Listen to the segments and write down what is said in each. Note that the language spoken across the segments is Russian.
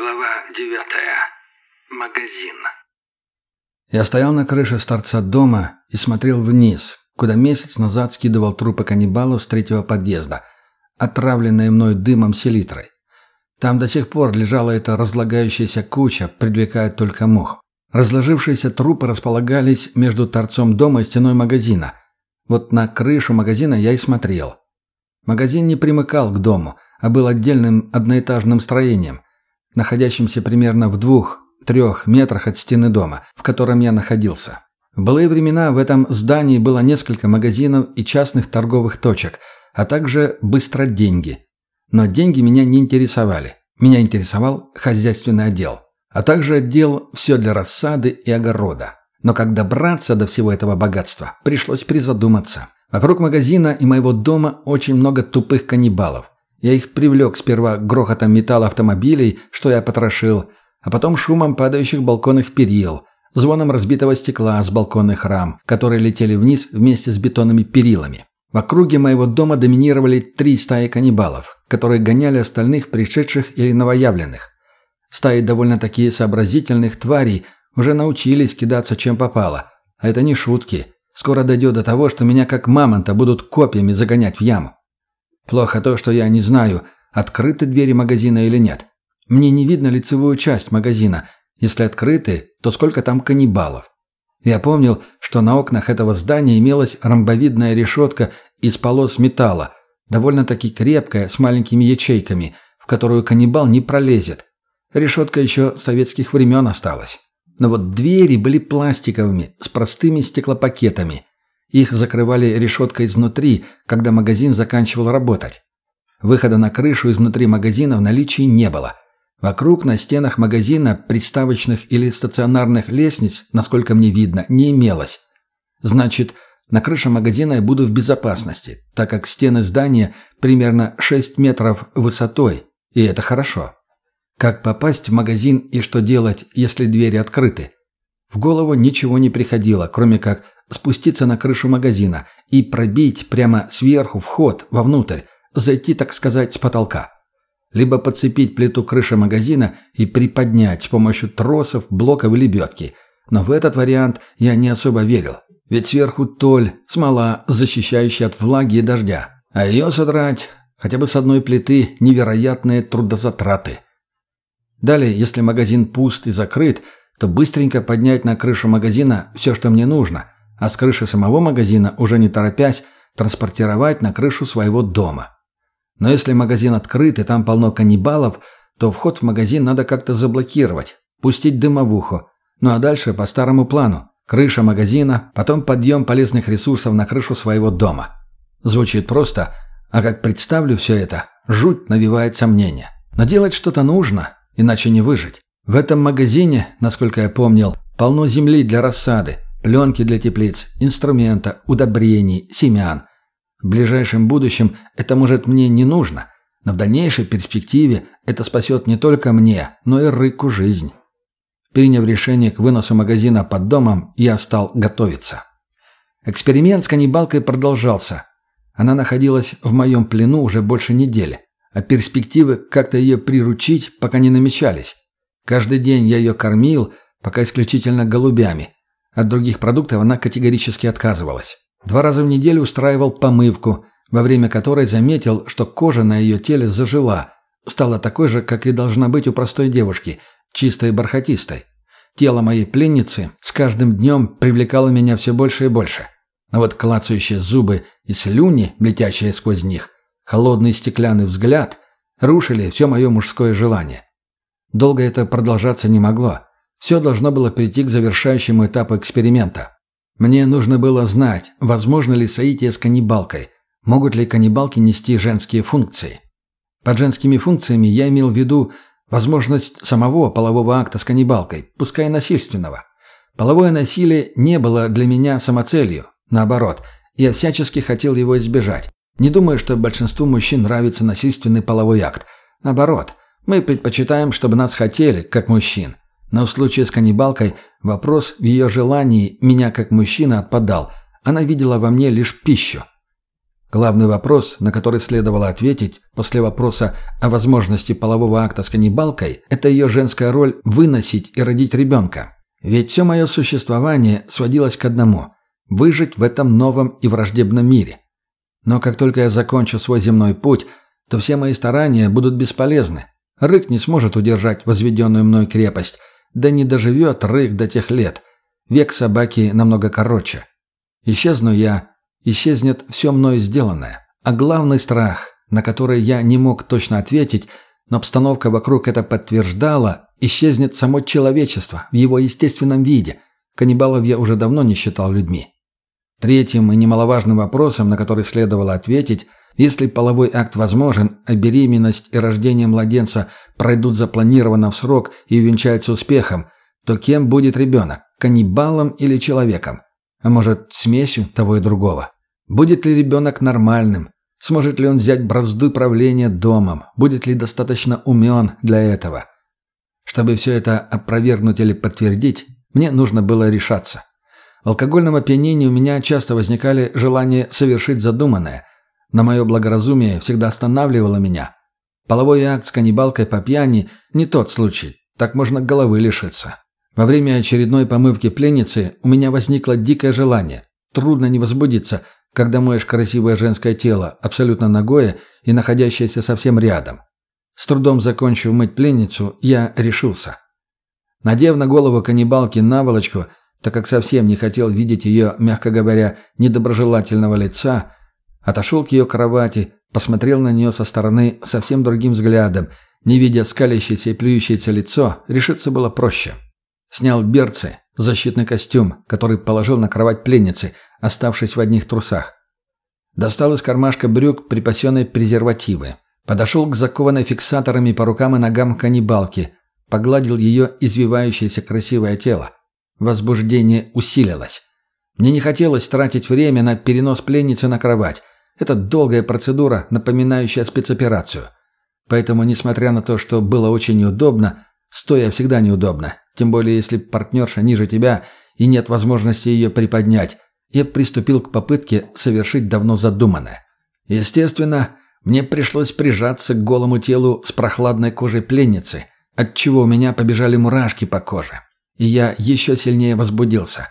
Глава девятая. Магазин. Я стоял на крыше с торца дома и смотрел вниз, куда месяц назад скидывал трупы каннибалов с третьего подъезда, отравленные мной дымом селитрой. Там до сих пор лежала эта разлагающаяся куча, привлекая только мух. Разложившиеся трупы располагались между торцом дома и стеной магазина. Вот на крышу магазина я и смотрел. Магазин не примыкал к дому, а был отдельным одноэтажным строением – находящимся примерно в двух-трех метрах от стены дома, в котором я находился. В былые времена в этом здании было несколько магазинов и частных торговых точек, а также быстро деньги. Но деньги меня не интересовали. Меня интересовал хозяйственный отдел, а также отдел «все для рассады и огорода». Но как добраться до всего этого богатства, пришлось призадуматься. Вокруг магазина и моего дома очень много тупых каннибалов. Я их привлек сперва грохотом металла автомобилей, что я потрошил, а потом шумом падающих балконных перил, звоном разбитого стекла с балконных рам, которые летели вниз вместе с бетонными перилами. В округе моего дома доминировали три стаи каннибалов, которые гоняли остальных пришедших или новоявленных. Стаи довольно-таки сообразительных тварей уже научились кидаться чем попало. А это не шутки. Скоро дойдет до того, что меня как мамонта будут копьями загонять в яму. Плохо то, что я не знаю, открыты двери магазина или нет. Мне не видно лицевую часть магазина. Если открыты, то сколько там каннибалов? Я помнил, что на окнах этого здания имелась ромбовидная решетка из полос металла, довольно-таки крепкая, с маленькими ячейками, в которую каннибал не пролезет. Решетка еще советских времен осталась. Но вот двери были пластиковыми, с простыми стеклопакетами. Их закрывали решеткой изнутри, когда магазин заканчивал работать. Выхода на крышу изнутри магазина в наличии не было. Вокруг на стенах магазина приставочных или стационарных лестниц, насколько мне видно, не имелось. Значит, на крыше магазина я буду в безопасности, так как стены здания примерно 6 метров высотой, и это хорошо. Как попасть в магазин и что делать, если двери открыты? В голову ничего не приходило, кроме как спуститься на крышу магазина и пробить прямо сверху вход вовнутрь, зайти, так сказать, с потолка. Либо подцепить плиту крыши магазина и приподнять с помощью тросов, блоков и лебедки. Но в этот вариант я не особо верил. Ведь сверху толь, смола, защищающая от влаги и дождя. А ее содрать хотя бы с одной плиты невероятные трудозатраты. Далее, если магазин пуст и закрыт, то быстренько поднять на крышу магазина все, что мне нужно – а с крыши самого магазина, уже не торопясь, транспортировать на крышу своего дома. Но если магазин открыт и там полно каннибалов, то вход в магазин надо как-то заблокировать, пустить дымовуху. Ну а дальше по старому плану. Крыша магазина, потом подъем полезных ресурсов на крышу своего дома. Звучит просто, а как представлю все это, жуть навевает сомнения. Но делать что-то нужно, иначе не выжить. В этом магазине, насколько я помнил, полно земли для рассады, пленки для теплиц, инструмента, удобрений, семян. В ближайшем будущем это может мне не нужно, но в дальнейшей перспективе это спасет не только мне, но и Рыку жизнь. Приняв решение к выносу магазина под домом, я стал готовиться. Эксперимент с каннибалкой продолжался. Она находилась в моем плену уже больше недели, а перспективы как-то ее приручить пока не намечались. Каждый день я ее кормил, пока исключительно голубями – от других продуктов она категорически отказывалась. Два раза в неделю устраивал помывку, во время которой заметил, что кожа на ее теле зажила, стала такой же, как и должна быть у простой девушки, чистой и бархатистой. Тело моей пленницы с каждым днем привлекало меня все больше и больше. А вот клацающие зубы и слюни, летящие сквозь них, холодный стеклянный взгляд, рушили все мое мужское желание. Долго это продолжаться не могло. Все должно было прийти к завершающему этапу эксперимента. Мне нужно было знать, возможно ли соитие с каннибалкой, могут ли каннибалки нести женские функции. Под женскими функциями я имел в виду возможность самого полового акта с каннибалкой, пускай насильственного. Половое насилие не было для меня самоцелью, наоборот, я всячески хотел его избежать. Не думаю, что большинству мужчин нравится насильственный половой акт. Наоборот, мы предпочитаем, чтобы нас хотели, как мужчин. Но в случае с каннибалкой вопрос в ее желании меня как мужчина отпадал. Она видела во мне лишь пищу. Главный вопрос, на который следовало ответить после вопроса о возможности полового акта с каннибалкой, это ее женская роль выносить и родить ребенка. Ведь все мое существование сводилось к одному – выжить в этом новом и враждебном мире. Но как только я закончу свой земной путь, то все мои старания будут бесполезны. Рык не сможет удержать возведенную мной крепость, да не доживет Рык до тех лет. Век собаки намного короче. Исчезну я, исчезнет все мною сделанное. А главный страх, на который я не мог точно ответить, но обстановка вокруг это подтверждала, исчезнет само человечество в его естественном виде. Каннибалов я уже давно не считал людьми. Третьим и немаловажным вопросом, на который следовало ответить, если половой акт возможен, а беременность и рождение младенца пройдут запланированно в срок и увенчаются успехом, то кем будет ребенок, каннибалом или человеком? А может, смесью того и другого? Будет ли ребенок нормальным? Сможет ли он взять бразду правления домом? Будет ли достаточно умен для этого? Чтобы все это опровергнуть или подтвердить, мне нужно было решаться. В алкогольном опьянении у меня часто возникали желания совершить задуманное, но мое благоразумие всегда останавливало меня. Половой акт с каннибалкой по пьяни – не тот случай, так можно головы лишиться. Во время очередной помывки пленницы у меня возникло дикое желание. Трудно не возбудиться, когда моешь красивое женское тело, абсолютно ногое и находящееся совсем рядом. С трудом закончив мыть пленницу, я решился. Надев на голову каннибалки наволочку, так как совсем не хотел видеть ее, мягко говоря, недоброжелательного лица, отошел к ее кровати, посмотрел на нее со стороны совсем другим взглядом, не видя скалящееся и плюющееся лицо, решиться было проще. Снял берцы, защитный костюм, который положил на кровать пленницы, оставшись в одних трусах. Достал из кармашка брюк припасенные презервативы. Подошел к закованной фиксаторами по рукам и ногам каннибалки, погладил ее извивающееся красивое тело. Возбуждение усилилось. Мне не хотелось тратить время на перенос пленницы на кровать. Это долгая процедура, напоминающая спецоперацию. Поэтому, несмотря на то, что было очень неудобно, стоя всегда неудобно, тем более если партнерша ниже тебя и нет возможности ее приподнять, я приступил к попытке совершить давно задуманное. Естественно, мне пришлось прижаться к голому телу с прохладной кожей пленницы, отчего у меня побежали мурашки по коже. И я еще сильнее возбудился.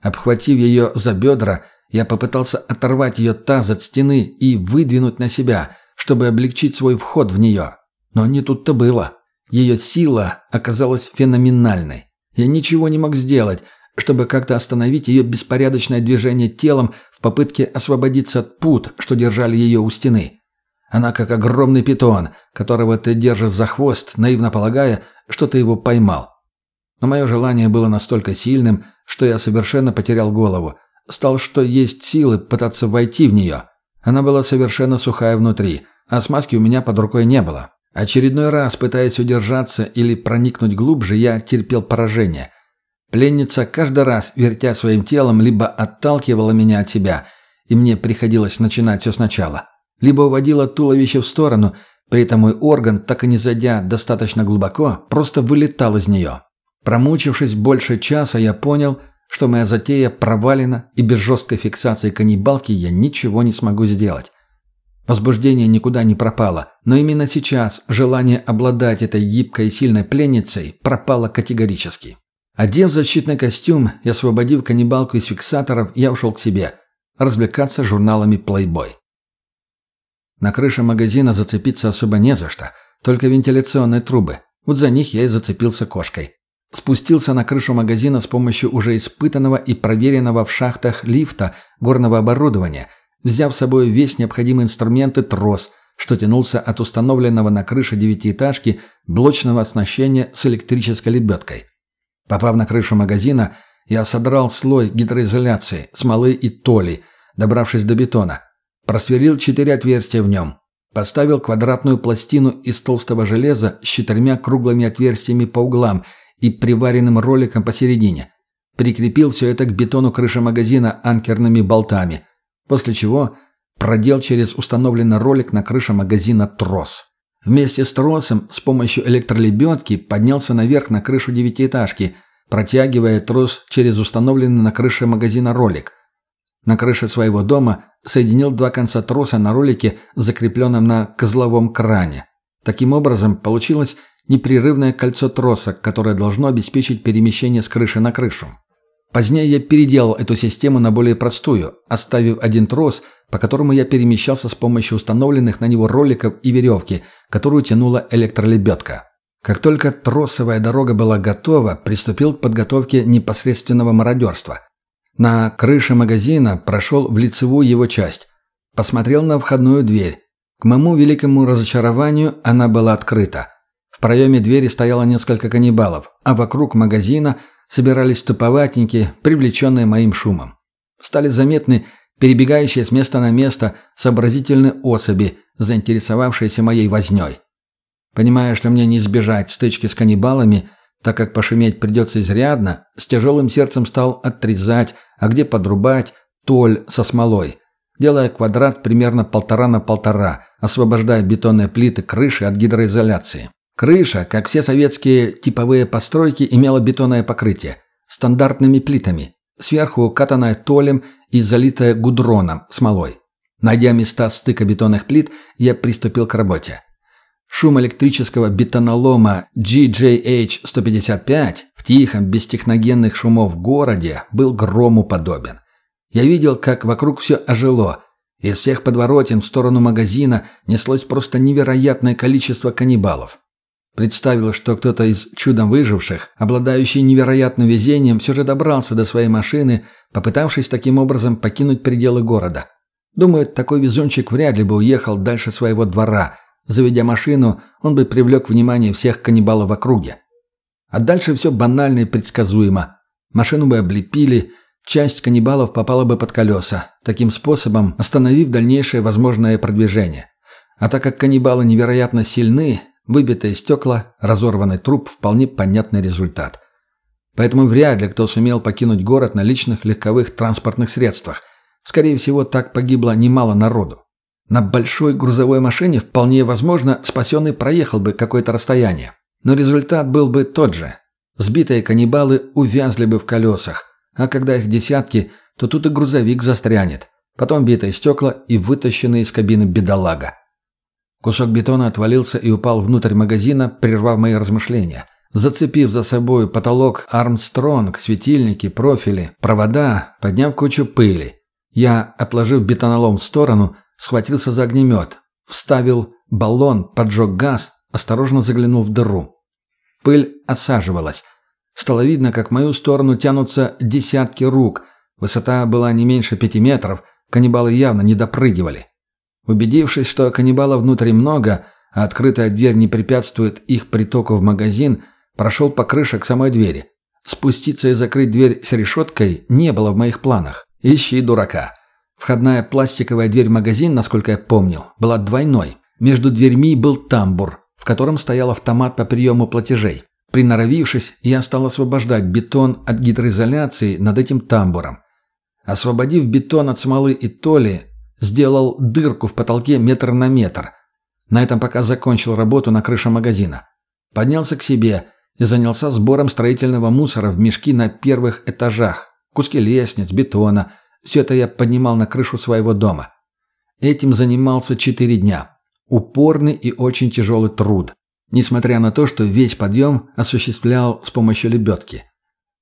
Обхватив ее за бедра, я попытался оторвать ее таз от стены и выдвинуть на себя, чтобы облегчить свой вход в нее. Но не тут-то было. Ее сила оказалась феноменальной. Я ничего не мог сделать, чтобы как-то остановить ее беспорядочное движение телом в попытке освободиться от пут, что держали ее у стены. Она как огромный питон, которого ты держишь за хвост, наивно полагая, что ты его поймал. Но мое желание было настолько сильным, что я совершенно потерял голову. Стал, что есть силы пытаться войти в нее. Она была совершенно сухая внутри, а смазки у меня под рукой не было. Очередной раз, пытаясь удержаться или проникнуть глубже, я терпел поражение. Пленница каждый раз, вертя своим телом, либо отталкивала меня от себя, и мне приходилось начинать все сначала, либо уводила туловище в сторону, при этом мой орган, так и не зайдя достаточно глубоко, просто вылетал из нее. Промучившись больше часа, я понял, что моя затея провалена, и без жесткой фиксации каннибалки я ничего не смогу сделать. Возбуждение никуда не пропало, но именно сейчас желание обладать этой гибкой и сильной пленницей пропало категорически. Одев защитный костюм и освободив каннибалку из фиксаторов, я ушел к себе, развлекаться журналами Playboy. На крыше магазина зацепиться особо не за что, только вентиляционные трубы. Вот за них я и зацепился кошкой. Спустился на крышу магазина с помощью уже испытанного и проверенного в шахтах лифта горного оборудования – взяв с собой весь необходимый инструмент и трос, что тянулся от установленного на крыше девятиэтажки блочного оснащения с электрической лебедкой. Попав на крышу магазина, я содрал слой гидроизоляции, смолы и толи, добравшись до бетона. Просверлил четыре отверстия в нем. Поставил квадратную пластину из толстого железа с четырьмя круглыми отверстиями по углам и приваренным роликом посередине. Прикрепил все это к бетону крыши магазина анкерными болтами – После чего продел через установленный ролик на крыше магазина трос. Вместе с тросом с помощью электролебедки поднялся наверх на крышу девятиэтажки, протягивая трос через установленный на крыше магазина ролик. На крыше своего дома соединил два конца троса на ролике, закрепленном на козловом кране. Таким образом, получилось непрерывное кольцо троса, которое должно обеспечить перемещение с крыши на крышу. Позднее я переделал эту систему на более простую, оставив один трос, по которому я перемещался с помощью установленных на него роликов и веревки, которую тянула электролебедка. Как только тросовая дорога была готова, приступил к подготовке непосредственного мародерства. На крыше магазина прошел в лицевую его часть. Посмотрел на входную дверь. К моему великому разочарованию она была открыта. В проеме двери стояло несколько каннибалов, а вокруг магазина собирались туповатенькие, привлеченные моим шумом. Стали заметны перебегающие с места на место сообразительные особи, заинтересовавшиеся моей вознёй. Понимая, что мне не избежать стычки с каннибалами, так как пошуметь придется изрядно, с тяжелым сердцем стал отрезать, а где подрубать, толь со смолой, делая квадрат примерно полтора на полтора, освобождая бетонные плиты крыши от гидроизоляции. Крыша, как все советские типовые постройки, имела бетонное покрытие, стандартными плитами, сверху укатанное толем и залитое гудроном, смолой. Найдя места стыка бетонных плит, я приступил к работе. Шум электрического бетонолома GJH-155 в тихом, без техногенных шумов городе был грому подобен. Я видел, как вокруг все ожило. Из всех подворотен в сторону магазина неслось просто невероятное количество каннибалов. Представил, что кто-то из чудом выживших, обладающий невероятным везением, все же добрался до своей машины, попытавшись таким образом покинуть пределы города. Думаю, такой везунчик вряд ли бы уехал дальше своего двора. Заведя машину, он бы привлек внимание всех каннибалов в округе. А дальше все банально и предсказуемо. Машину бы облепили, часть каннибалов попала бы под колеса, таким способом остановив дальнейшее возможное продвижение. А так как каннибалы невероятно сильны, Выбитые стекла, разорванный труп – вполне понятный результат. Поэтому вряд ли кто сумел покинуть город на личных легковых транспортных средствах. Скорее всего, так погибло немало народу. На большой грузовой машине вполне возможно спасенный проехал бы какое-то расстояние. Но результат был бы тот же. Сбитые каннибалы увязли бы в колесах, а когда их десятки, то тут и грузовик застрянет. Потом битые стекла и вытащенный из кабины бедолага. Кусок бетона отвалился и упал внутрь магазина, прервав мои размышления. Зацепив за собой потолок Армстронг, светильники, профили, провода, подняв кучу пыли. Я, отложив бетонолом в сторону, схватился за огнемет, вставил баллон, поджег газ, осторожно заглянул в дыру. Пыль осаживалась. Стало видно, как в мою сторону тянутся десятки рук. Высота была не меньше пяти метров, каннибалы явно не допрыгивали. Убедившись, что каннибалов внутри много, а открытая дверь не препятствует их притоку в магазин, прошел по крыше к самой двери. Спуститься и закрыть дверь с решеткой не было в моих планах. Ищи дурака. Входная пластиковая дверь в магазин, насколько я помнил, была двойной. Между дверьми был тамбур, в котором стоял автомат по приему платежей. Приноровившись, я стал освобождать бетон от гидроизоляции над этим тамбуром. Освободив бетон от смолы и толи, Сделал дырку в потолке метр на метр. На этом пока закончил работу на крыше магазина. Поднялся к себе и занялся сбором строительного мусора в мешки на первых этажах. Куски лестниц, бетона. Все это я поднимал на крышу своего дома. Этим занимался четыре дня. Упорный и очень тяжелый труд. Несмотря на то, что весь подъем осуществлял с помощью лебедки.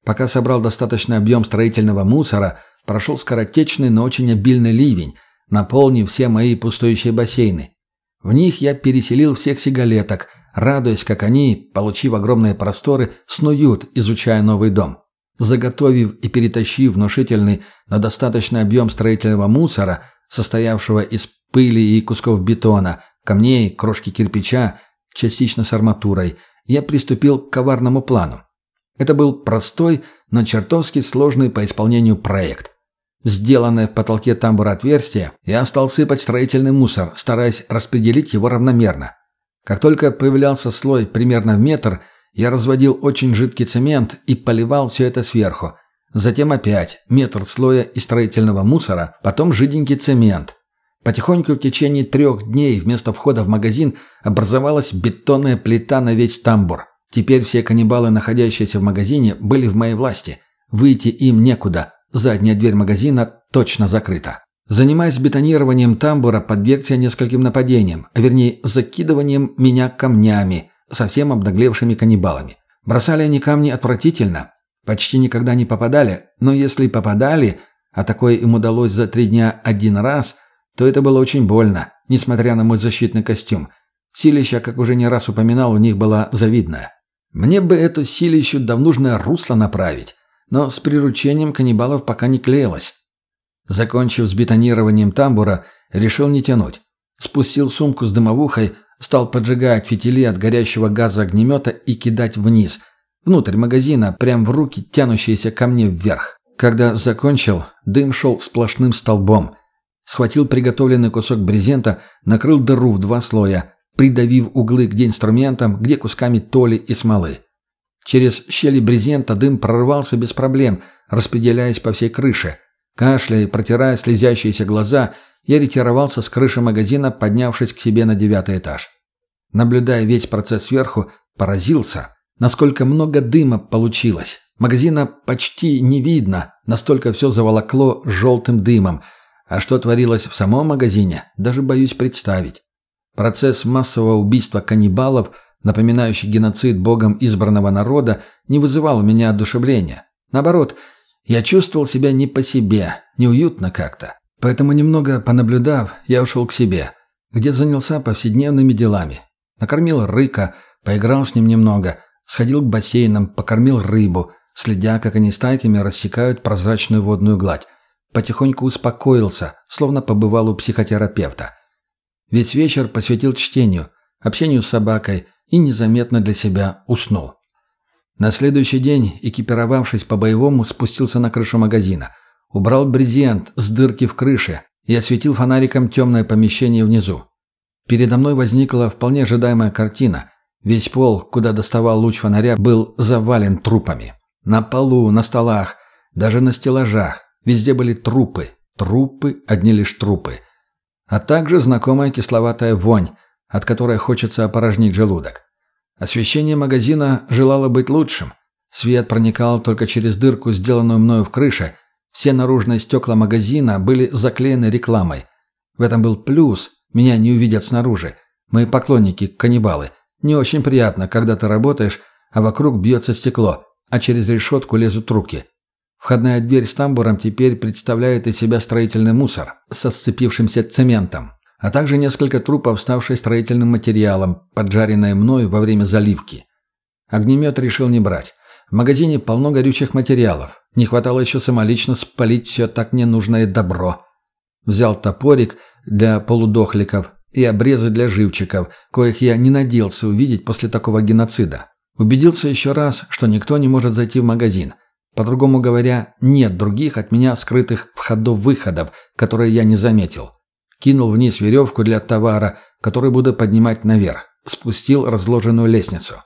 Пока собрал достаточный объем строительного мусора, прошел скоротечный, но очень обильный ливень, наполнив все мои пустующие бассейны. В них я переселил всех сигалеток, радуясь, как они, получив огромные просторы, снуют, изучая новый дом. Заготовив и перетащив внушительный, но достаточный объем строительного мусора, состоявшего из пыли и кусков бетона, камней, крошки кирпича, частично с арматурой, я приступил к коварному плану. Это был простой, но чертовски сложный по исполнению проект. Сделанное в потолке тамбура отверстие, я стал сыпать строительный мусор, стараясь распределить его равномерно. Как только появлялся слой примерно в метр, я разводил очень жидкий цемент и поливал все это сверху. Затем опять метр слоя из строительного мусора, потом жиденький цемент. Потихоньку в течение трех дней вместо входа в магазин образовалась бетонная плита на весь тамбур. Теперь все каннибалы, находящиеся в магазине, были в моей власти. Выйти им некуда. Задняя дверь магазина точно закрыто. Занимаясь бетонированием тамбура, подвергся нескольким нападениям, а вернее, закидыванием меня камнями, совсем обнаглевшими каннибалами. Бросали они камни отвратительно, почти никогда не попадали, но если попадали, а такое им удалось за три дня один раз, то это было очень больно, несмотря на мой защитный костюм. Силища, как уже не раз упоминал, у них была завидная. Мне бы эту силищу да в нужное русло направить, но с приручением каннибалов пока не клеилось. Закончив с бетонированием тамбура, решил не тянуть. Спустил сумку с дымовухой, стал поджигать фитили от горящего газа огнемета и кидать вниз, внутрь магазина, прямо в руки, тянущиеся ко мне вверх. Когда закончил, дым шел сплошным столбом. Схватил приготовленный кусок брезента, накрыл дыру в два слоя, придавив углы где инструментом, где кусками толи и смолы. Через щели брезента дым прорывался без проблем, распределяясь по всей крыше. Кашляя и протирая слезящиеся глаза, я ретировался с крыши магазина, поднявшись к себе на девятый этаж. Наблюдая весь процесс сверху, поразился, насколько много дыма получилось. Магазина почти не видно, настолько все заволокло желтым дымом. А что творилось в самом магазине, даже боюсь представить. Процесс массового убийства каннибалов, напоминающий геноцид богом избранного народа, не вызывал у меня одушевления. Наоборот, я чувствовал себя не по себе, неуютно как-то. Поэтому, немного понаблюдав, я ушел к себе, где занялся повседневными делами. Накормил рыка, поиграл с ним немного, сходил к бассейнам, покормил рыбу, следя, как они стайками рассекают прозрачную водную гладь. Потихоньку успокоился, словно побывал у психотерапевта. Весь вечер посвятил чтению, общению с собакой и незаметно для себя уснул. На следующий день, экипировавшись по-боевому, спустился на крышу магазина. Убрал брезент с дырки в крыше и осветил фонариком темное помещение внизу. Передо мной возникла вполне ожидаемая картина. Весь пол, куда доставал луч фонаря, был завален трупами. На полу, на столах, даже на стеллажах. Везде были трупы. Трупы, одни лишь трупы. А также знакомая кисловатая вонь, от которой хочется опорожнить желудок. Освещение магазина желало быть лучшим. Свет проникал только через дырку, сделанную мною в крыше. Все наружные стекла магазина были заклеены рекламой. В этом был плюс. Меня не увидят снаружи. Мои поклонники – каннибалы. Не очень приятно, когда ты работаешь, а вокруг бьется стекло, а через решетку лезут руки. Входная дверь с тамбуром теперь представляет из себя строительный мусор со сцепившимся цементом а также несколько трупов, ставших строительным материалом, поджаренное мной во время заливки. Огнемет решил не брать. В магазине полно горючих материалов. Не хватало еще самолично спалить все так ненужное добро. Взял топорик для полудохликов и обрезы для живчиков, коих я не надеялся увидеть после такого геноцида. Убедился еще раз, что никто не может зайти в магазин. По-другому говоря, нет других от меня скрытых входов-выходов, которые я не заметил. Кинул вниз веревку для товара, который буду поднимать наверх. Спустил разложенную лестницу.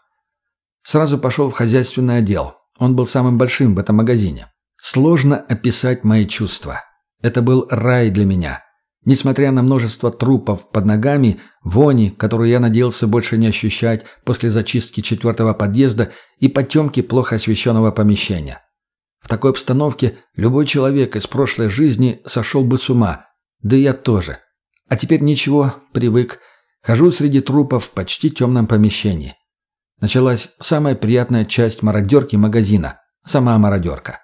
Сразу пошел в хозяйственный отдел. Он был самым большим в этом магазине. Сложно описать мои чувства. Это был рай для меня. Несмотря на множество трупов под ногами, вони, которую я надеялся больше не ощущать после зачистки четвертого подъезда и потемки плохо освещенного помещения. В такой обстановке любой человек из прошлой жизни сошел бы с ума, да и я тоже. А теперь ничего, привык. Хожу среди трупов в почти темном помещении. Началась самая приятная часть мародерки магазина. Сама мародерка.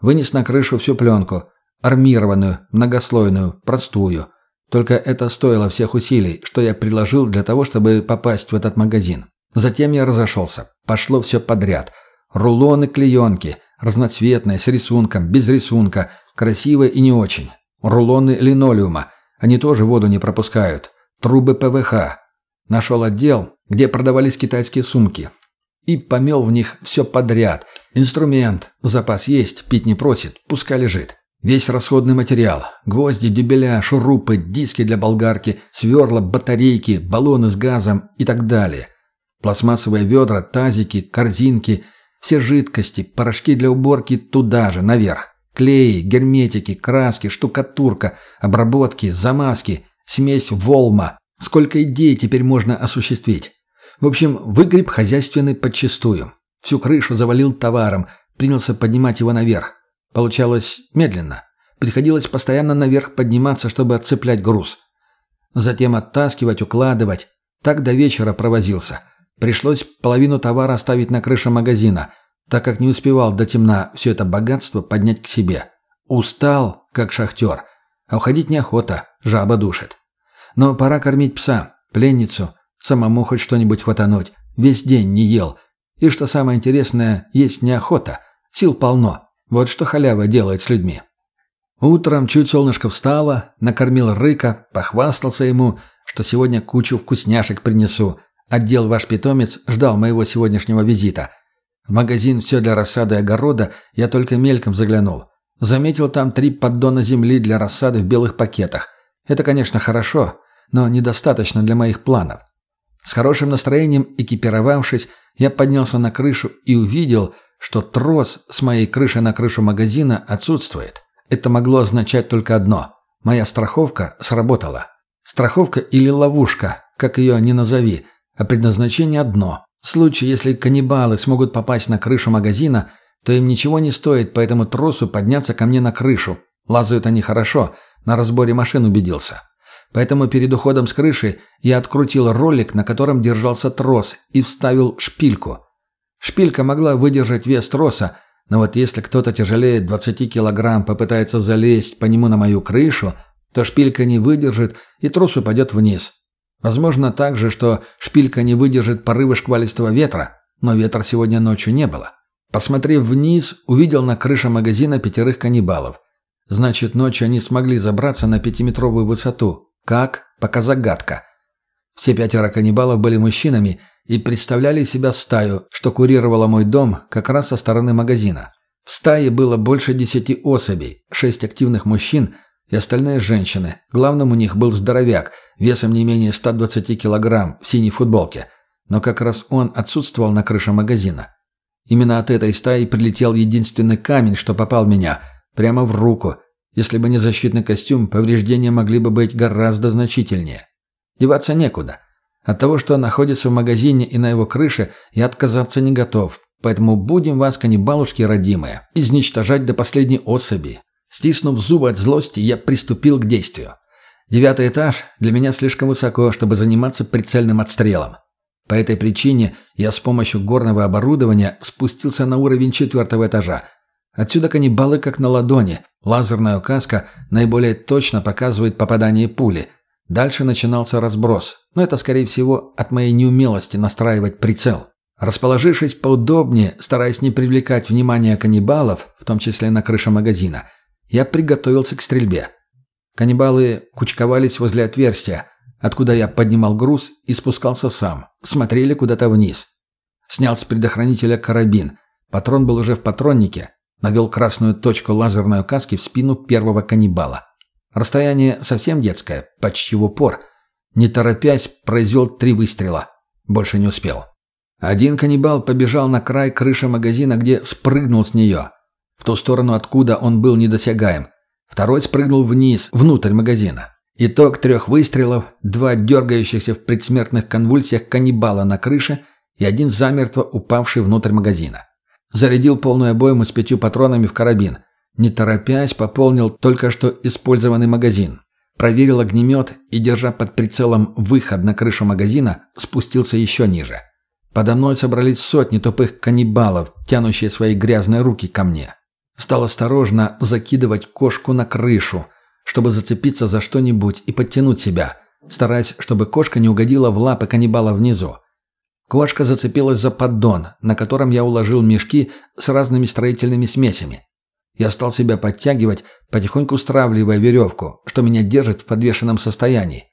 Вынес на крышу всю пленку. Армированную, многослойную, простую. Только это стоило всех усилий, что я приложил для того, чтобы попасть в этот магазин. Затем я разошелся. Пошло все подряд. Рулоны клеенки, разноцветные, с рисунком, без рисунка, красивые и не очень. Рулоны линолеума, они тоже воду не пропускают. Трубы ПВХ. Нашел отдел, где продавались китайские сумки. И помел в них все подряд. Инструмент. Запас есть, пить не просит, пускай лежит. Весь расходный материал. Гвозди, дюбеля, шурупы, диски для болгарки, сверла, батарейки, баллоны с газом и так далее. Пластмассовые ведра, тазики, корзинки, все жидкости, порошки для уборки туда же, наверх. Клеи, герметики, краски, штукатурка, обработки, замазки, смесь волма. Сколько идей теперь можно осуществить? В общем, выгреб хозяйственный подчистую. Всю крышу завалил товаром, принялся поднимать его наверх. Получалось медленно. Приходилось постоянно наверх подниматься, чтобы отцеплять груз. Затем оттаскивать, укладывать. Так до вечера провозился. Пришлось половину товара оставить на крыше магазина, так как не успевал до темна все это богатство поднять к себе. Устал, как шахтер. А уходить неохота, жаба душит. Но пора кормить пса, пленницу, самому хоть что-нибудь хватануть. Весь день не ел. И что самое интересное, есть неохота. Сил полно. Вот что халява делает с людьми. Утром чуть солнышко встало, накормил рыка, похвастался ему, что сегодня кучу вкусняшек принесу. Отдел ваш питомец ждал моего сегодняшнего визита. В магазин «Все для рассады огорода» я только мельком заглянул. Заметил там три поддона земли для рассады в белых пакетах. Это, конечно, хорошо, но недостаточно для моих планов. С хорошим настроением, экипировавшись, я поднялся на крышу и увидел, что трос с моей крыши на крышу магазина отсутствует. Это могло означать только одно. Моя страховка сработала. Страховка или ловушка, как ее ни назови, а предназначение одно. В случае, если каннибалы смогут попасть на крышу магазина, то им ничего не стоит по этому тросу подняться ко мне на крышу. Лазают они хорошо, на разборе машин убедился. Поэтому перед уходом с крыши я открутил ролик, на котором держался трос, и вставил шпильку. Шпилька могла выдержать вес троса, но вот если кто-то тяжелее 20 килограмм попытается залезть по нему на мою крышу, то шпилька не выдержит, и трос упадет вниз. Возможно также, что шпилька не выдержит порывы шквалистого ветра, но ветра сегодня ночью не было. Посмотрев вниз, увидел на крыше магазина пятерых каннибалов. Значит, ночью они смогли забраться на пятиметровую высоту. Как? Пока загадка. Все пятеро каннибалов были мужчинами – и представляли себя стаю, что курировала мой дом как раз со стороны магазина. В стае было больше десяти особей, шесть активных мужчин и остальные женщины. Главным у них был здоровяк, весом не менее 120 килограмм, в синей футболке. Но как раз он отсутствовал на крыше магазина. Именно от этой стаи прилетел единственный камень, что попал меня, прямо в руку. Если бы не защитный костюм, повреждения могли бы быть гораздо значительнее. Деваться некуда. От того, что находится в магазине и на его крыше, я отказаться не готов. Поэтому будем вас, каннибалушки родимые, изничтожать до последней особи. Стиснув зубы от злости, я приступил к действию. Девятый этаж для меня слишком высоко, чтобы заниматься прицельным отстрелом. По этой причине я с помощью горного оборудования спустился на уровень четвертого этажа. Отсюда каннибалы как на ладони. Лазерная указка наиболее точно показывает попадание пули. Дальше начинался разброс, но это, скорее всего, от моей неумелости настраивать прицел. Расположившись поудобнее, стараясь не привлекать внимания каннибалов, в том числе на крыше магазина, я приготовился к стрельбе. Каннибалы кучковались возле отверстия, откуда я поднимал груз и спускался сам, смотрели куда-то вниз. Снял с предохранителя карабин. Патрон был уже в патроннике. Навел красную точку лазерной указки в спину первого каннибала. Расстояние совсем детское, почти в упор. Не торопясь, произвел три выстрела. Больше не успел. Один каннибал побежал на край крыши магазина, где спрыгнул с нее. В ту сторону, откуда он был недосягаем. Второй спрыгнул вниз, внутрь магазина. Итог трех выстрелов, два дергающихся в предсмертных конвульсиях каннибала на крыше и один замертво упавший внутрь магазина. Зарядил полную обойму с пятью патронами в карабин. Не торопясь, пополнил только что использованный магазин. Проверил огнемет и, держа под прицелом выход на крышу магазина, спустился еще ниже. Подо мной собрались сотни тупых каннибалов, тянущие свои грязные руки ко мне. Стал осторожно закидывать кошку на крышу, чтобы зацепиться за что-нибудь и подтянуть себя, стараясь, чтобы кошка не угодила в лапы каннибала внизу. Кошка зацепилась за поддон, на котором я уложил мешки с разными строительными смесями. Я стал себя подтягивать, потихоньку стравливая веревку, что меня держит в подвешенном состоянии.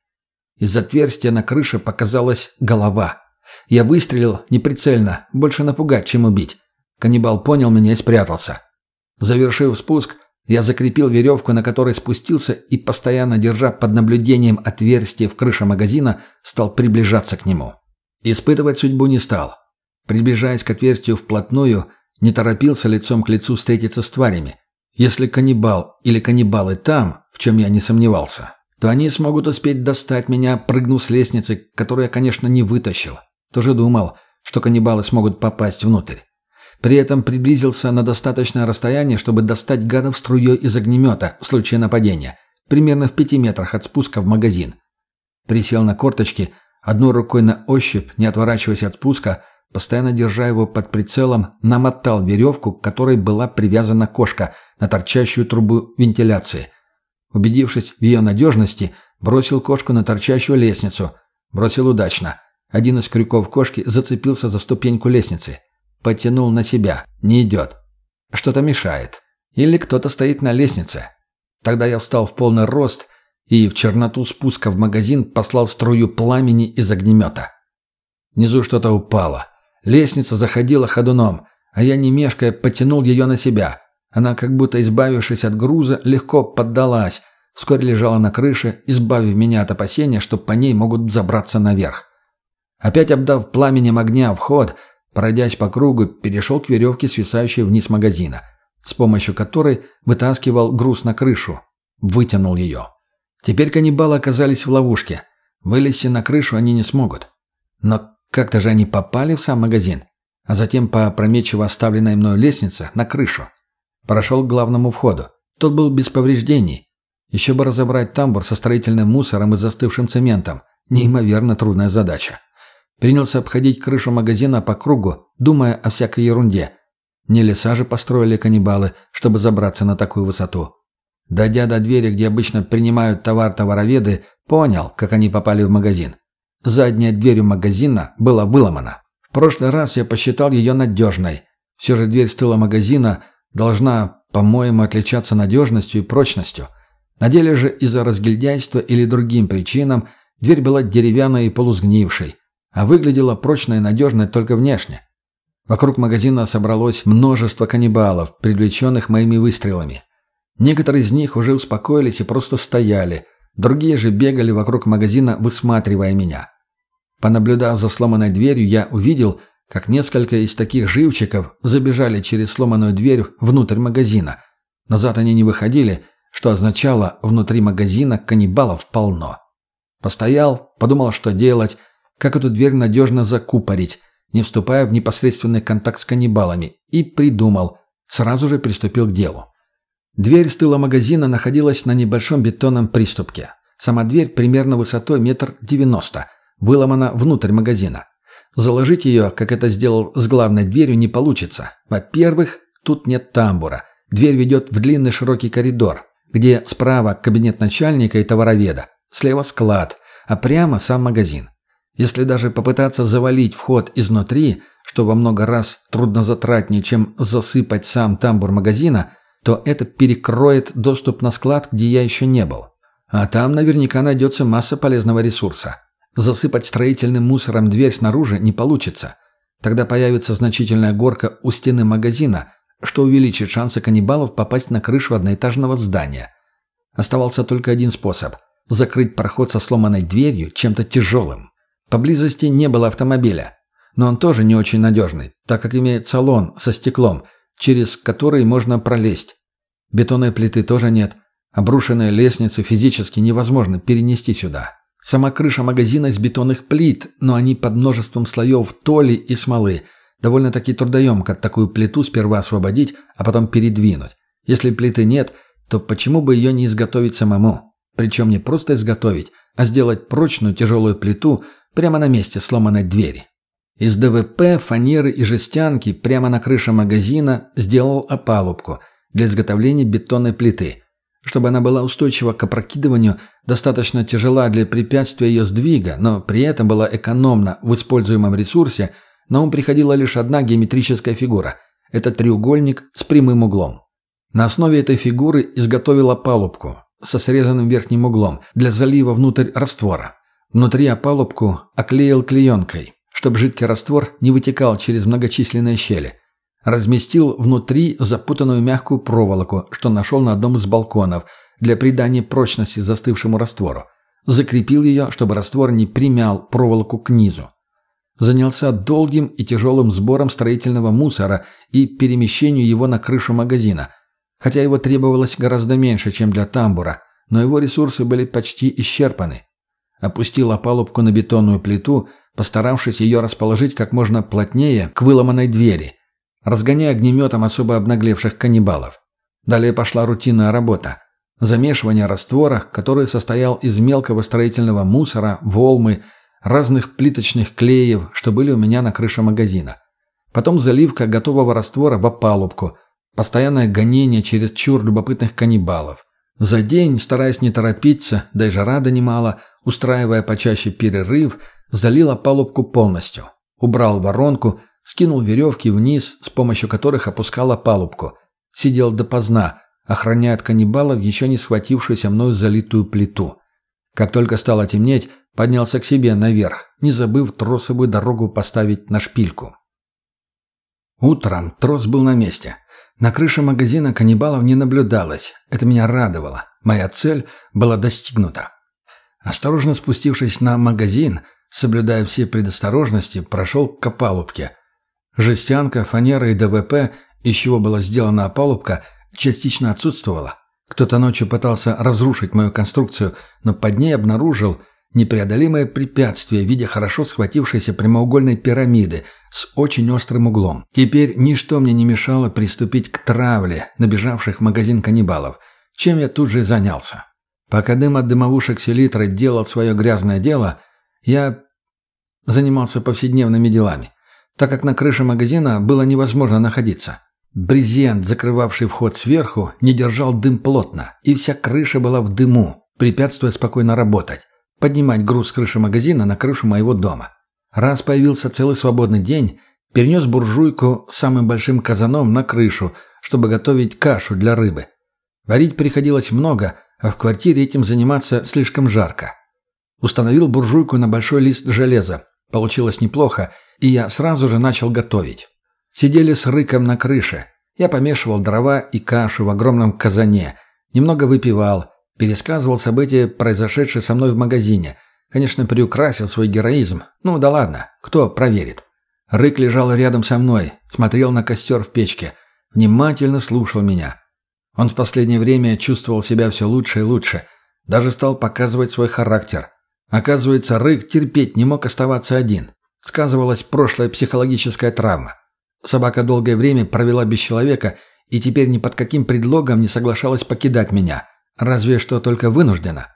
Из отверстия на крыше показалась голова. Я выстрелил неприцельно, больше напугать, чем убить. Каннибал понял меня и спрятался. Завершив спуск, я закрепил веревку, на которой спустился и, постоянно держа под наблюдением отверстие в крыше магазина, стал приближаться к нему. Испытывать судьбу не стал. Приближаясь к отверстию вплотную, не торопился лицом к лицу встретиться с тварями. Если каннибал или каннибалы там, в чем я не сомневался, то они смогут успеть достать меня, прыгнув с лестницы, которую я, конечно, не вытащил. Тоже думал, что каннибалы смогут попасть внутрь. При этом приблизился на достаточное расстояние, чтобы достать гадов струей из огнемета в случае нападения, примерно в пяти метрах от спуска в магазин. Присел на корточки, одной рукой на ощупь, не отворачиваясь от спуска, постоянно держа его под прицелом, намотал веревку, к которой была привязана кошка, на торчащую трубу вентиляции. Убедившись в ее надежности, бросил кошку на торчащую лестницу. Бросил удачно. Один из крюков кошки зацепился за ступеньку лестницы. Потянул на себя. Не идет. Что-то мешает. Или кто-то стоит на лестнице. Тогда я встал в полный рост и в черноту спуска в магазин послал струю пламени из огнемета. Внизу что-то упало. Лестница заходила ходуном, а я, не мешкая, потянул ее на себя. Она, как будто избавившись от груза, легко поддалась. Вскоре лежала на крыше, избавив меня от опасения, что по ней могут забраться наверх. Опять обдав пламенем огня вход, пройдясь по кругу, перешел к веревке, свисающей вниз магазина, с помощью которой вытаскивал груз на крышу. Вытянул ее. Теперь каннибалы оказались в ловушке. Вылезти на крышу они не смогут. Но как-то же они попали в сам магазин, а затем по опрометчиво оставленной мною лестнице на крышу. Прошел к главному входу. Тот был без повреждений. Еще бы разобрать тамбур со строительным мусором и застывшим цементом. Неимоверно трудная задача. Принялся обходить крышу магазина по кругу, думая о всякой ерунде. Не леса же построили каннибалы, чтобы забраться на такую высоту. Дойдя до двери, где обычно принимают товар товароведы, понял, как они попали в магазин. Задняя дверь магазина была выломана. В прошлый раз я посчитал ее надежной. Все же дверь с тыла магазина должна, по-моему, отличаться надежностью и прочностью. На деле же из-за разгильдяйства или другим причинам дверь была деревянной и полусгнившей а выглядела прочно и надежно только внешне. Вокруг магазина собралось множество каннибалов, привлеченных моими выстрелами. Некоторые из них уже успокоились и просто стояли, другие же бегали вокруг магазина, высматривая меня. Понаблюдав за сломанной дверью, я увидел, как несколько из таких живчиков забежали через сломанную дверь внутрь магазина. Назад они не выходили, что означало, внутри магазина каннибалов полно. Постоял, подумал, что делать, как эту дверь надежно закупорить, не вступая в непосредственный контакт с каннибалами, и придумал, сразу же приступил к делу. Дверь с тыла магазина находилась на небольшом бетонном приступке. Сама дверь примерно высотой метр девяносто, выломана внутрь магазина. Заложить ее, как это сделал с главной дверью, не получится. Во-первых, тут нет тамбура. Дверь ведет в длинный широкий коридор, где справа кабинет начальника и товароведа, слева склад, а прямо сам магазин. Если даже попытаться завалить вход изнутри, что во много раз труднозатратнее, чем засыпать сам тамбур магазина, то это перекроет доступ на склад, где я еще не был. А там наверняка найдется масса полезного ресурса. Засыпать строительным мусором дверь снаружи не получится. Тогда появится значительная горка у стены магазина, что увеличит шансы каннибалов попасть на крышу одноэтажного здания. Оставался только один способ – закрыть проход со сломанной дверью чем-то тяжелым. Поблизости не было автомобиля. Но он тоже не очень надежный, так как имеет салон со стеклом, через который можно пролезть. Бетонной плиты тоже нет. Обрушенные лестницы физически невозможно перенести сюда. Сама крыша магазина из бетонных плит, но они под множеством слоев толи и смолы. Довольно-таки трудоемко такую плиту сперва освободить, а потом передвинуть. Если плиты нет, то почему бы ее не изготовить самому? Причем не просто изготовить, а сделать прочную тяжелую плиту – Прямо на месте сломанной двери. Из ДВП, фанеры и жестянки прямо на крыше магазина сделал опалубку для изготовления бетонной плиты. Чтобы она была устойчива к опрокидыванию, достаточно тяжела для препятствия ее сдвига, но при этом была экономна в используемом ресурсе, на ум приходила лишь одна геометрическая фигура. Это треугольник с прямым углом. На основе этой фигуры изготовил опалубку со срезанным верхним углом для залива внутрь раствора. Внутри опалубку оклеил клеенкой, чтобы жидкий раствор не вытекал через многочисленные щели. Разместил внутри запутанную мягкую проволоку, что нашел на одном из балконов, для придания прочности застывшему раствору. Закрепил ее, чтобы раствор не примял проволоку к низу. Занялся долгим и тяжелым сбором строительного мусора и перемещению его на крышу магазина, хотя его требовалось гораздо меньше, чем для тамбура, но его ресурсы были почти исчерпаны. Опустил опалубку на бетонную плиту, постаравшись ее расположить как можно плотнее к выломанной двери. разгоняя огнеметом особо обнаглевших каннибалов. Далее пошла рутинная работа. Замешивание раствора, который состоял из мелкого строительного мусора, волмы, разных плиточных клеев, что были у меня на крыше магазина. Потом заливка готового раствора в опалубку, постоянное гонение через чур любопытных каннибалов. За день, стараясь не торопиться, да и жара донимала, устраивая почаще перерыв, залил опалубку полностью. Убрал воронку, скинул веревки вниз, с помощью которых опускал опалубку. Сидел допоздна, охраняя от каннибалов еще не схватившуюся мною залитую плиту. Как только стало темнеть, поднялся к себе наверх, не забыв тросовую дорогу поставить на шпильку. Утром трос был на месте. На крыше магазина каннибалов не наблюдалось. Это меня радовало. Моя цель была достигнута. Осторожно спустившись на магазин, соблюдая все предосторожности, прошел к опалубке. Жестянка, фанера и ДВП, из чего была сделана опалубка, частично отсутствовала. Кто-то ночью пытался разрушить мою конструкцию, но под ней обнаружил – Непреодолимое препятствие в виде хорошо схватившейся прямоугольной пирамиды с очень острым углом. Теперь ничто мне не мешало приступить к травле набежавших в магазин каннибалов, чем я тут же занялся. Пока дым от дымовушек селитры делал свое грязное дело, я занимался повседневными делами, так как на крыше магазина было невозможно находиться. Брезент, закрывавший вход сверху, не держал дым плотно, и вся крыша была в дыму, препятствуя спокойно работать поднимать груз с крыши магазина на крышу моего дома. Раз появился целый свободный день, перенес буржуйку с самым большим казаном на крышу, чтобы готовить кашу для рыбы. Варить приходилось много, а в квартире этим заниматься слишком жарко. Установил буржуйку на большой лист железа. Получилось неплохо, и я сразу же начал готовить. Сидели с рыком на крыше. Я помешивал дрова и кашу в огромном казане. Немного выпивал, Пересказывал события, произошедшие со мной в магазине. Конечно, приукрасил свой героизм. Ну да ладно, кто проверит. Рык лежал рядом со мной, смотрел на костер в печке. Внимательно слушал меня. Он в последнее время чувствовал себя все лучше и лучше. Даже стал показывать свой характер. Оказывается, Рык терпеть не мог оставаться один. Сказывалась прошлая психологическая травма. Собака долгое время провела без человека и теперь ни под каким предлогом не соглашалась покидать меня. Разве что только вынуждена.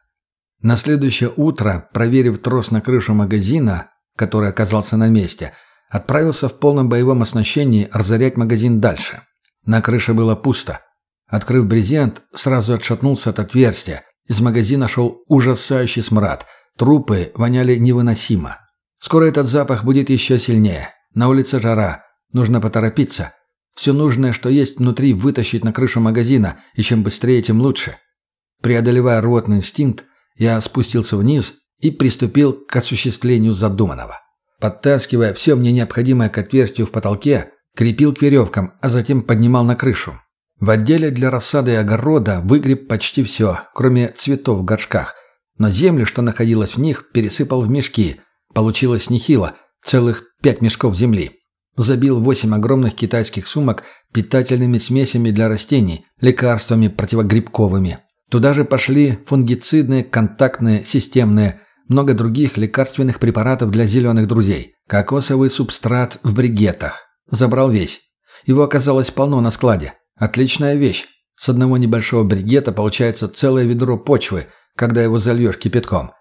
На следующее утро, проверив трос на крышу магазина, который оказался на месте, отправился в полном боевом оснащении разорять магазин дальше. На крыше было пусто. Открыв брезент, сразу отшатнулся от отверстия. Из магазина шел ужасающий смрад. Трупы воняли невыносимо. Скоро этот запах будет еще сильнее. На улице жара. Нужно поторопиться. Все нужное, что есть внутри, вытащить на крышу магазина, и чем быстрее, тем лучше. Преодолевая рвотный инстинкт, я спустился вниз и приступил к осуществлению задуманного. Подтаскивая все мне необходимое к отверстию в потолке, крепил к веревкам, а затем поднимал на крышу. В отделе для рассады и огорода выгреб почти все, кроме цветов в горшках, но землю, что находилось в них, пересыпал в мешки. Получилось нехило, целых пять мешков земли. Забил восемь огромных китайских сумок питательными смесями для растений, лекарствами противогрибковыми, Туда же пошли фунгицидные, контактные, системные, много других лекарственных препаратов для зеленых друзей. Кокосовый субстрат в бригетах. Забрал весь. Его оказалось полно на складе. Отличная вещь. С одного небольшого бригета получается целое ведро почвы, когда его зальешь кипятком.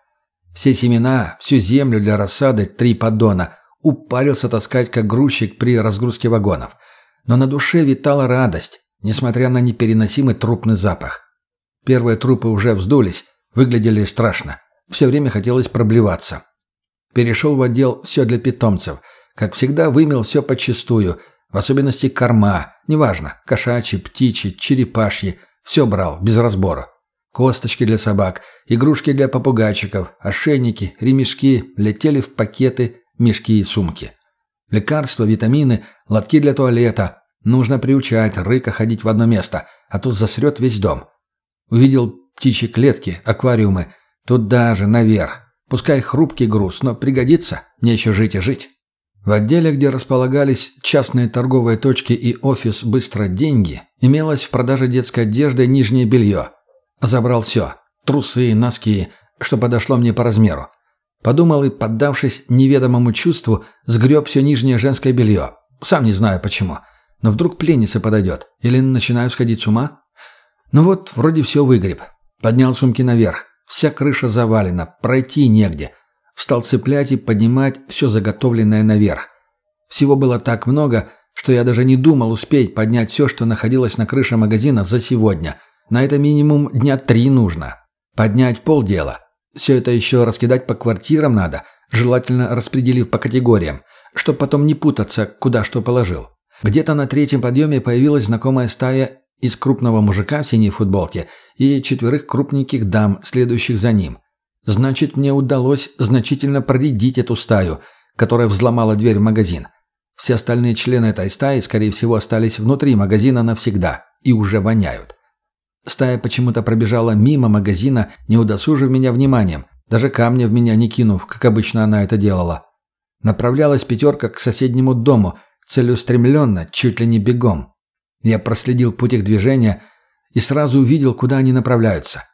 Все семена, всю землю для рассады, три поддона, упарился таскать как грузчик при разгрузке вагонов. Но на душе витала радость, несмотря на непереносимый трупный запах. Первые трупы уже вздулись, выглядели страшно. Все время хотелось проблеваться. Перешел в отдел «Все для питомцев». Как всегда, вымел все подчистую, в особенности корма, неважно, кошачьи, птичьи, черепашьи, все брал, без разбора. Косточки для собак, игрушки для попугайчиков, ошейники, ремешки летели в пакеты, мешки и сумки. Лекарства, витамины, лотки для туалета. Нужно приучать рыка ходить в одно место, а то засрет весь дом. Увидел птичьи клетки, аквариумы. Туда же, наверх. Пускай хрупкий груз, но пригодится. Мне еще жить и жить. В отделе, где располагались частные торговые точки и офис «Быстро деньги», имелось в продаже детской одежды нижнее белье. Забрал все. Трусы, носки, что подошло мне по размеру. Подумал и, поддавшись неведомому чувству, сгреб все нижнее женское белье. Сам не знаю почему. Но вдруг пленница подойдет. Или начинаю сходить с ума? Ну вот, вроде все выгреб. Поднял сумки наверх. Вся крыша завалена, пройти негде. Стал цеплять и поднимать все заготовленное наверх. Всего было так много, что я даже не думал успеть поднять все, что находилось на крыше магазина за сегодня. На это минимум дня три нужно. Поднять полдела. Все это еще раскидать по квартирам надо, желательно распределив по категориям, чтобы потом не путаться, куда что положил. Где-то на третьем подъеме появилась знакомая стая из крупного мужика в синей футболке и четверых крупненьких дам, следующих за ним. Значит, мне удалось значительно проредить эту стаю, которая взломала дверь в магазин. Все остальные члены этой стаи, скорее всего, остались внутри магазина навсегда и уже воняют. Стая почему-то пробежала мимо магазина, не удосужив меня вниманием, даже камня в меня не кинув, как обычно она это делала. Направлялась пятерка к соседнему дому, целеустремленно, чуть ли не бегом. Я проследил путь их движения и сразу увидел, куда они направляются.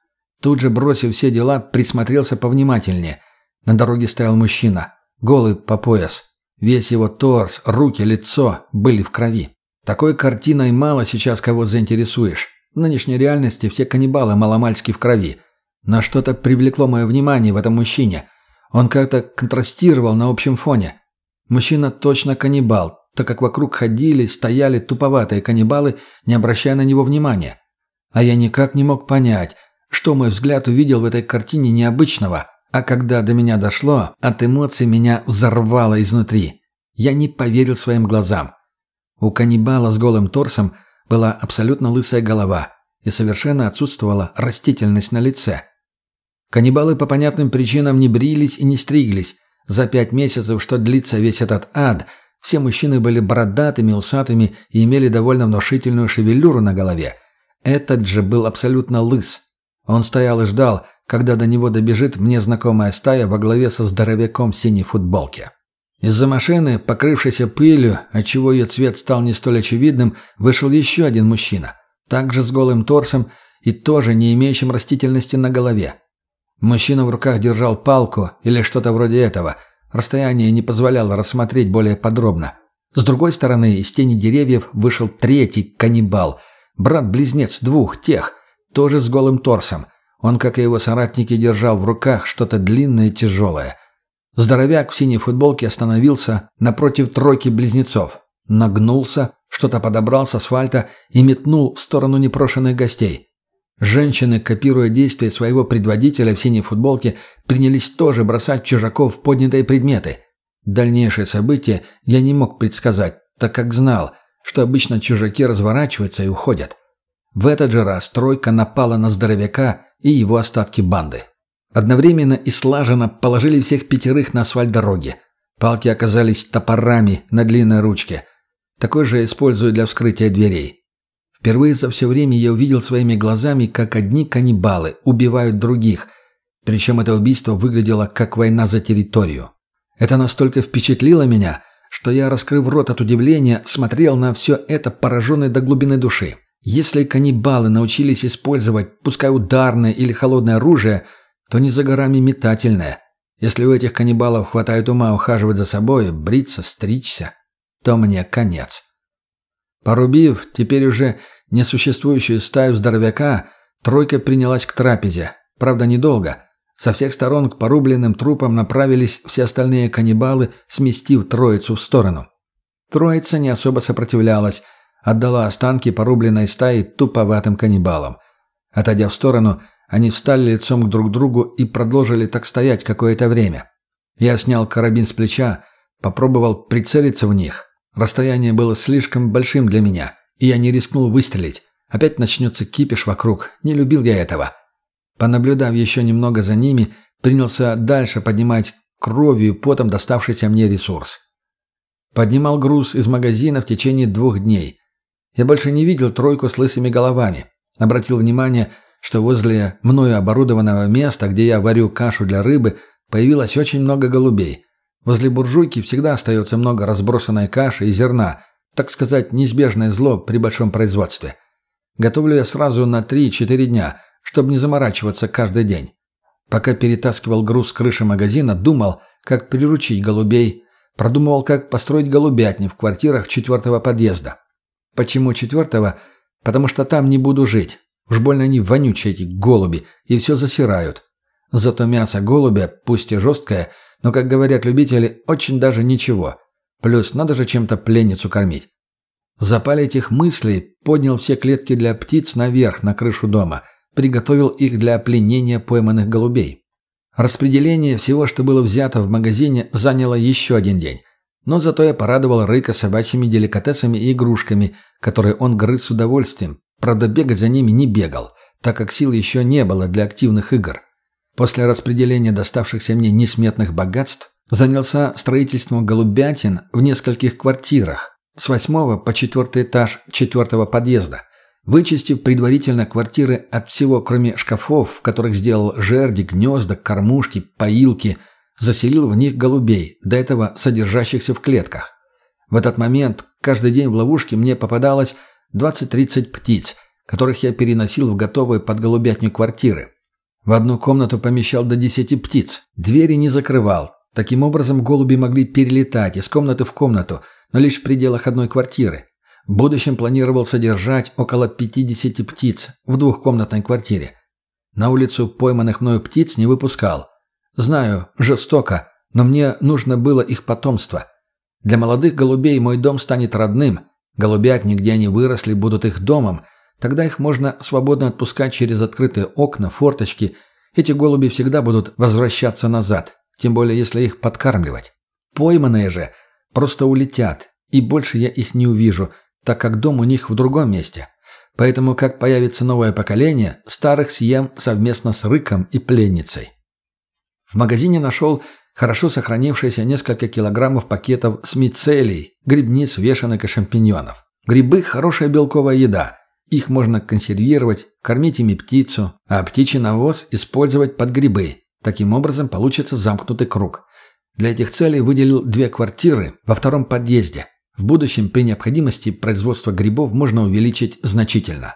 Тут же, бросив все дела, присмотрелся повнимательнее. На дороге стоял мужчина, голый по пояс. Весь его торс, руки, лицо были в крови. Такой картиной мало сейчас кого заинтересуешь. В нынешней реальности все каннибалы маломальски в крови. Но что-то привлекло мое внимание в этом мужчине. Он как-то контрастировал на общем фоне. Мужчина точно каннибал, так как вокруг ходили, стояли туповатые каннибалы, не обращая на него внимания. А я никак не мог понять, что мой взгляд увидел в этой картине необычного, а когда до меня дошло, от эмоций меня взорвало изнутри. Я не поверил своим глазам. У каннибала с голым торсом была абсолютно лысая голова и совершенно отсутствовала растительность на лице. Каннибалы по понятным причинам не брились и не стриглись. За пять месяцев, что длится весь этот ад, все мужчины были бородатыми, усатыми и имели довольно внушительную шевелюру на голове. Этот же был абсолютно лыс. Он стоял и ждал, когда до него добежит мне знакомая стая во главе со здоровяком в синей футболке. Из-за машины, покрывшейся пылью, отчего ее цвет стал не столь очевидным, вышел еще один мужчина, также с голым торсом и тоже не имеющим растительности на голове. Мужчина в руках держал палку или что-то вроде этого. Расстояние не позволяло рассмотреть более подробно. С другой стороны, из тени деревьев вышел третий каннибал, брат-близнец двух тех, тоже с голым торсом. Он, как и его соратники, держал в руках что-то длинное и тяжелое. Здоровяк в синей футболке остановился напротив тройки близнецов. Нагнулся, что-то подобрал с асфальта и метнул в сторону непрошенных гостей. Женщины, копируя действия своего предводителя в синей футболке, принялись тоже бросать чужаков в поднятые предметы. Дальнейшие события я не мог предсказать, так как знал, что обычно чужаки разворачиваются и уходят. В этот же раз тройка напала на здоровяка и его остатки банды. Одновременно и слаженно положили всех пятерых на асфальт дороги. Палки оказались топорами на длинной ручке. Такой же использую для вскрытия дверей. Впервые за все время я увидел своими глазами, как одни каннибалы убивают других. Причем это убийство выглядело как война за территорию. Это настолько впечатлило меня, что я, раскрыв рот от удивления, смотрел на все это пораженный до глубины души. Если каннибалы научились использовать, пускай ударное или холодное оружие – то не за горами метательное. Если у этих каннибалов хватает ума ухаживать за собой, бриться, стричься, то мне конец. Порубив теперь уже несуществующую стаю здоровяка, тройка принялась к трапезе. Правда, недолго. Со всех сторон к порубленным трупам направились все остальные каннибалы, сместив троицу в сторону. Троица не особо сопротивлялась, отдала останки порубленной стаи туповатым каннибалам. Отойдя в сторону, они встали лицом друг к другу и продолжили так стоять какое-то время. Я снял карабин с плеча, попробовал прицелиться в них. Расстояние было слишком большим для меня, и я не рискнул выстрелить. Опять начнется кипиш вокруг, не любил я этого. Понаблюдав еще немного за ними, принялся дальше поднимать кровью потом доставшийся мне ресурс. Поднимал груз из магазина в течение двух дней. Я больше не видел тройку с лысыми головами. Обратил внимание, что возле мною оборудованного места, где я варю кашу для рыбы, появилось очень много голубей. Возле буржуйки всегда остается много разбросанной каши и зерна, так сказать, неизбежное зло при большом производстве. Готовлю я сразу на 3-4 дня, чтобы не заморачиваться каждый день. Пока перетаскивал груз с крыши магазина, думал, как приручить голубей, продумывал, как построить голубятни в квартирах четвертого подъезда. Почему четвертого? Потому что там не буду жить. Уж больно они вонючие, эти голуби, и все засирают. Зато мясо голубя, пусть и жесткое, но, как говорят любители, очень даже ничего. Плюс надо же чем-то пленницу кормить. Запаль этих мыслей поднял все клетки для птиц наверх, на крышу дома, приготовил их для пленения пойманных голубей. Распределение всего, что было взято в магазине, заняло еще один день. Но зато я порадовал Рыка собачьими деликатесами и игрушками, которые он грыз с удовольствием. Правда, бегать за ними не бегал, так как сил еще не было для активных игр. После распределения доставшихся мне несметных богатств занялся строительством голубятин в нескольких квартирах с восьмого по четвертый этаж четвертого подъезда – Вычистив предварительно квартиры от всего, кроме шкафов, в которых сделал жерди, гнезда, кормушки, поилки, заселил в них голубей, до этого содержащихся в клетках. В этот момент каждый день в ловушке мне попадалось 20-30 птиц, которых я переносил в готовые под голубятню квартиры. В одну комнату помещал до 10 птиц, двери не закрывал. Таким образом голуби могли перелетать из комнаты в комнату, но лишь в пределах одной квартиры. В будущем планировал содержать около 50 птиц в двухкомнатной квартире. На улицу пойманных мною птиц не выпускал. Знаю, жестоко, но мне нужно было их потомство. Для молодых голубей мой дом станет родным. Голубятни, где они выросли, будут их домом. Тогда их можно свободно отпускать через открытые окна, форточки. Эти голуби всегда будут возвращаться назад, тем более если их подкармливать. Пойманные же просто улетят, и больше я их не увижу – так как дом у них в другом месте. Поэтому, как появится новое поколение, старых съем совместно с Рыком и пленницей. В магазине нашел хорошо сохранившиеся несколько килограммов пакетов с мицелий, грибниц, вешенок и шампиньонов. Грибы – хорошая белковая еда. Их можно консервировать, кормить ими птицу, а птичий навоз использовать под грибы. Таким образом получится замкнутый круг. Для этих целей выделил две квартиры во втором подъезде. В будущем при необходимости производство грибов можно увеличить значительно.